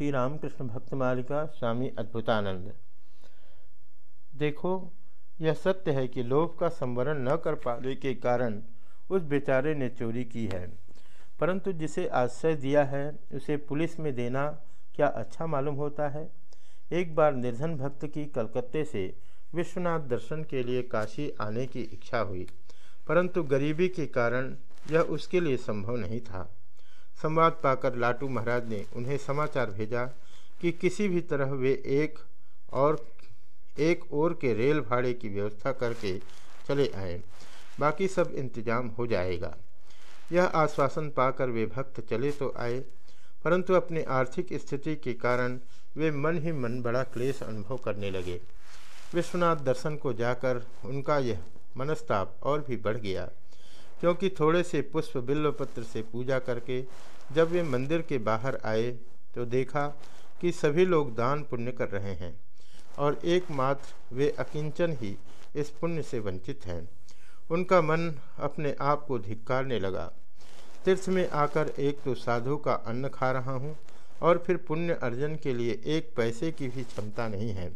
श्री रामकृष्ण भक्त मालिका स्वामी अद्भुतानंद। देखो, यह सत्य है कि लोभ का संवरण न कर पाने के कारण उस बेचारे ने चोरी की है। परंतु जिसे आश्रय दिया है, उसे पुलिस में देना क्या अच्छा मालूम होता है? एक बार निर्धन भक्त की कलकत्ते से विश्वनाथ दर्शन के लिए काशी आने की इच्छा हुई, परंतु गरीबी के कारण यह उसके लिए संभव नहीं था। संवाद पाकर लाटू महाराज ने उन्हें समाचार भेजा कि किसी भी तरह वे एक और एक और के रेल भाड़े की व्यवस्था करके चले आए। बाकी सब इंतज़ाम हो जाएगा। यह आश्वासन पाकर वे भक्त चले तो आए, परंतु अपनी आर्थिक स्थिति के कारण वे मन ही मन बड़ा क्लेश अनुभव करने लगे। विश्वनाथ दर्शन को जाकर उनका यह मनस्ताप और भी बढ़ गया। क्योंकि थोड़े से पुष्प बिल्वपत्र से पूजा करके जब वे मंदिर के बाहर आए तो देखा कि सभी लोग दान पुण्य कर रहे हैं और एकमात्र वे अकिंचन ही इस पुण्य से वंचित हैं। उनका मन अपने आप को धिक्कारने लगा। तीर्थ में आकर एक तो साधु का अन्न खा रहा हूँ और फिर पुण्य अर्जन के लिए एक पैसे की भी क्षमता नहीं है।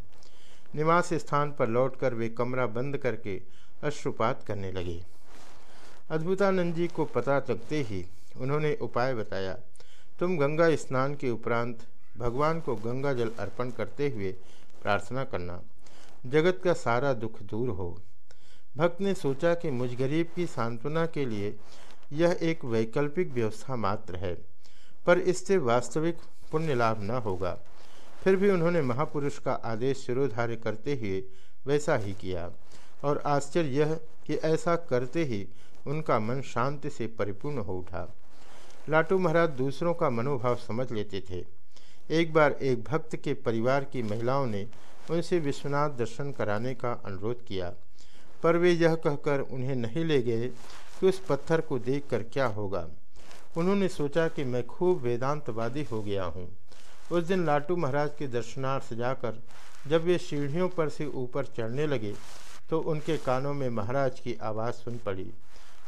निवास स्थान पर लौटकर वे कमरा बंद करके अश्रुपात करने लगे। अद्भुतानंद जी को पता चलते ही उन्होंने उपाय बताया। तुम गंगा स्नान के उपरांत भगवान को गंगा जल अर्पण करते हुए प्रार्थना करना। जगत का सारा दुख दूर हो। भक्त ने सोचा कि मुझ गरीब की सांत्वना के लिए यह एक वैकल्पिक व्यवस्था मात्र है, पर इससे वास्तविक पुण्य लाभ न होगा। फिर भी उन्होंने महापुरुष का आदेश शिरोधार्य करते हुए वैसा ही किया, और आश्चर्य यह कि ऐसा करते ही उनका मन शांति से परिपूर्ण हो उठा। लाटू महाराज दूसरों का मनोभाव समझ लेते थे। एक बार एक भक्त के परिवार की महिलाओं ने उनसे विश्वनाथ दर्शन कराने का अनुरोध किया। पर वे यह कहकर उन्हें नहीं ले गए कि उस पत्थर को देखकर क्या होगा। उन्होंने सोचा कि मैं खूब वेदांतवादी हो गया हूँ। उस दिन लाटू महाराज के दर्शनार्थ जाकर जब वे सीढ़ियों पर से ऊपर चढ़ने लगे तो उनके कानों में महाराज की आवाज़ सुन पड़ी।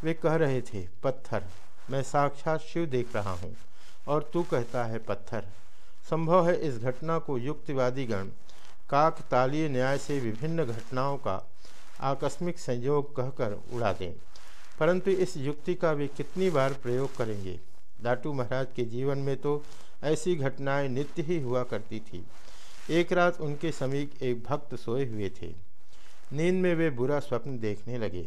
वे कह रहे थे, पत्थर, मैं साक्षात शिव देख रहा हूँ, और तू कहता है, पत्थर। संभव है इस घटना को युक्तिवादी गण काक तालीय न्याय से विभिन्न घटनाओं का आकस्मिक संयोग कहकर उड़ा दें। परंतु इस युक्ति का वे कितनी बार प्रयोग करेंगे? दाटू महाराज के जीवन में तो ऐसी घटनाएँ नित्य ही हुआ करती थी। एक रात उनके समीप एक भक्त सोए हुए थे। नींद में वे बुरा स्वप्न देखने लगे।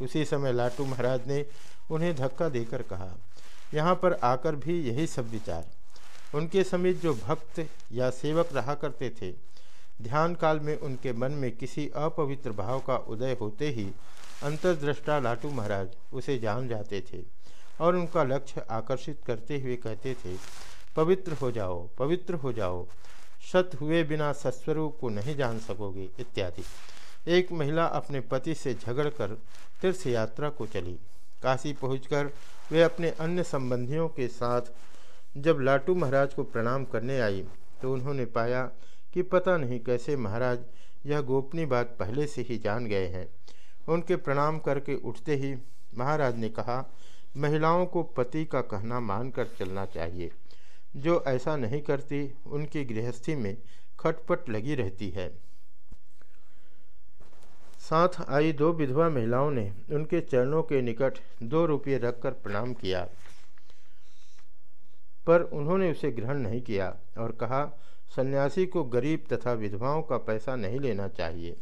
उसी समय लाटू महाराज ने उन्हें धक्का देकर कहा, यहाँ पर आकर भी यही सब विचार। उनके समीप जो भक्त या सेवक रहा करते थे ध्यान काल में उनके मन में किसी अपवित्र भाव का उदय होते ही अंतर्दृष्टा लाटू महाराज उसे जान जाते थे और उनका लक्ष्य आकर्षित करते हुए कहते थे, पवित्र हो जाओ, पवित्र हो जाओ सत हुए बिना सत्स्वरूप को नहीं जान सकोगे, इत्यादि। एक महिला अपने पति से झगड़कर तीर्थ यात्रा को चली। काशी पहुंचकर वे अपने अन्य संबंधियों के साथ जब लाटू महाराज को प्रणाम करने आई तो उन्होंने पाया कि पता नहीं कैसे महाराज यह गोपनीय बात पहले से ही जान गए हैं। उनके प्रणाम करके उठते ही महाराज ने कहा, महिलाओं को पति का कहना मानकर चलना चाहिए। जो ऐसा नहीं करती, उनकी गृहस्थी में खटपट लगी रहती है। साथ आई दो विधवा महिलाओं ने उनके चरणों के निकट दो रुपये रखकर प्रणाम किया। पर उन्होंने उसे ग्रहण नहीं किया और कहा, सन्यासी को गरीब तथा विधवाओं का पैसा नहीं लेना चाहिए।